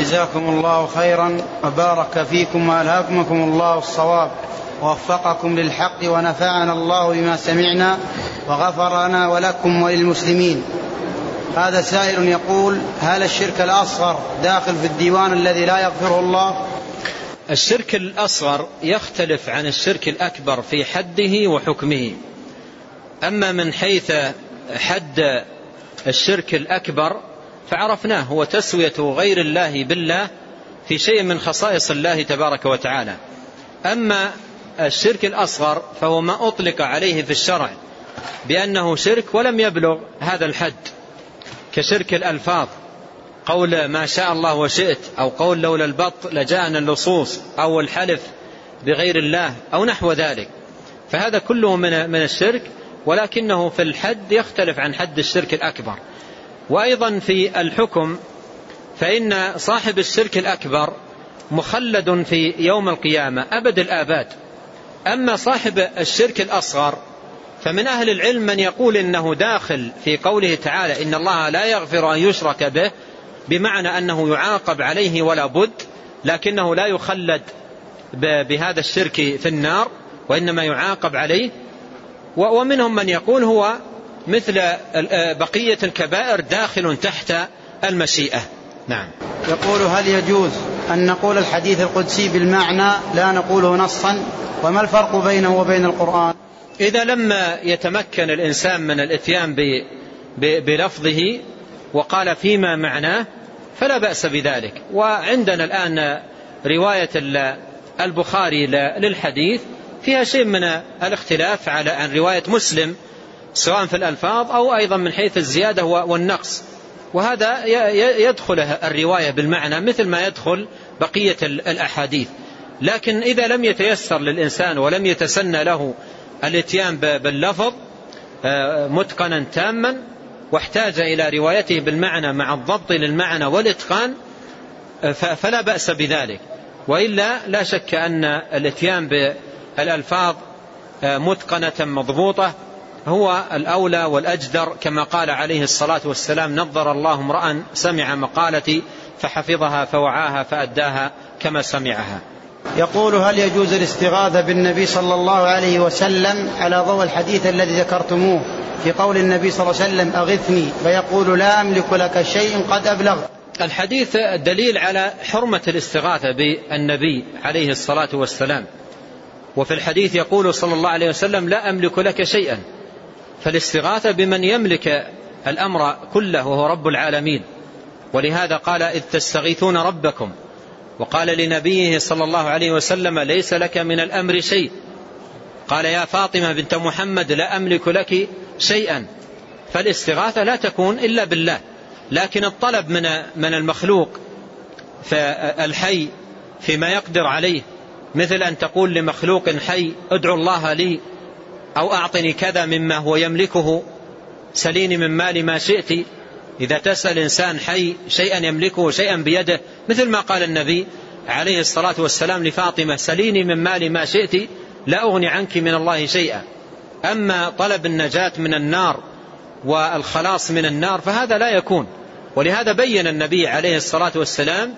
جزاكم الله خيرا وبارك فيكم وألهاكمكم الله الصواب ووفقكم للحق ونفعنا الله بما سمعنا وغفر لنا ولكم وللمسلمين. هذا سائل يقول هل الشرك الأصغر داخل في الديوان الذي لا يغفره الله؟ الشرك الأصغر يختلف عن الشرك الأكبر في حده وحكمه. أما من حيث حد الشرك الأكبر فعرفناه هو تسوية غير الله بالله في شيء من خصائص الله تبارك وتعالى. أما الشرك الأصغر فهو ما أطلق عليه في الشرع بأنه شرك ولم يبلغ هذا الحد كشرك الألفاظ. قول ما شاء الله وشئت أو قول لولا البط لجاءنا اللصوص أو الحلف بغير الله أو نحو ذلك. فهذا كله من الشرك ولكنه في الحد يختلف عن حد الشرك الأكبر. وأيضا في الحكم فإن صاحب الشرك الأكبر مخلد في يوم القيامة أبد الآباد. أما صاحب الشرك الأصغر فمن أهل العلم من يقول إنه داخل في قوله تعالى إن الله لا يغفر أن يشرك به بمعنى أنه يعاقب عليه ولا بد لكنه لا يخلد بهذا الشرك في النار وإنما يعاقب عليه. ومنهم من يقول هو مثل بقية الكبائر داخل تحت المشيئة. نعم. يقول هل يجوز أن نقول الحديث القدسي بالمعنى لا نقوله نصا؟ وما الفرق بينه وبين القرآن؟ إذا لم يتمكن الإنسان من الإتيان بلفظه وقال فيما معناه فلا بأس بذلك. وعندنا الآن رواية البخاري للحديث. فيها شيء من الاختلاف على عن رواية مسلم سواء في الألفاظ أو أيضا من حيث الزيادة والنقص. وهذا يدخل الرواية بالمعنى مثل ما يدخل بقية الأحاديث. لكن إذا لم يتيسر للإنسان ولم يتسنى له الاتيان باللفظ آه، متقنا تاما واحتاج إلى روايته بالمعنى مع الضبط للمعنى والإتقان آه، فلا بأس بذلك. وإلا لا شك أن الاتيان بالألفاظ آه، متقنة مضبوطة هو الأولى والأجدر كما قال عليه الصلاة والسلام نظر الله امرأ سمع مقالتي فحفظها فوعاها فأداها كما سمعها. يقول هل يجوز الاستغاثة بالنبي صلى الله عليه وسلم على ضوء الحديث الذي ذكرتموه في قول النبي صلى الله عليه وسلم أغثني؟ فيقول لا أملك لك شيء قد أبلغ الحديث دليل على حرمة الاستغاثة بالنبي عليه الصلاة والسلام. وفي الحديث يقول صلى الله عليه وسلم لا أملك لك شيئا. فالاستغاثة بمن يملك الأمر كله وهو رب العالمين. ولهذا قال إذ تستغيثون ربكم. وقال لنبيه صلى الله عليه وسلم ليس لك من الأمر شيء. قال يا فاطمة بنت محمد لا أملك لك شيئا. فالاستغاثة لا تكون إلا بالله. لكن الطلب من من المخلوق فالحي فيما يقدر عليه. مثل أن تقول لمخلوق حي ادعو الله لي. أو أعطني كذا مما هو يملكه. سليني من مالي ما شئت. إذا تسأل إنسان حي شيئا يملكه شيئا بيده مثل ما قال النبي عليه الصلاة والسلام لفاطمة سليني من مالي ما شئت لا أغني عنك من الله شيئا. أما طلب النجاة من النار والخلاص من النار فهذا لا يكون. ولهذا بين النبي عليه الصلاة والسلام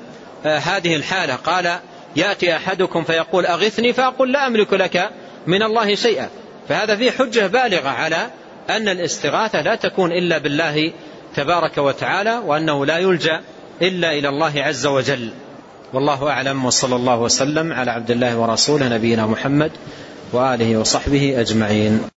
آه، هذه الحالة. قال يأتي أحدكم فيقول أغثني فأقول لا أملك لك من الله شيئا. فهذا فيه حجة بالغة على أن الاستغاثة لا تكون إلا بالله تبارك وتعالى وأنه لا يلجأ إلا إلى الله عز وجل. والله أعلم وصلى الله وسلم على عبد الله ورسوله نبينا محمد وآله وصحبه أجمعين.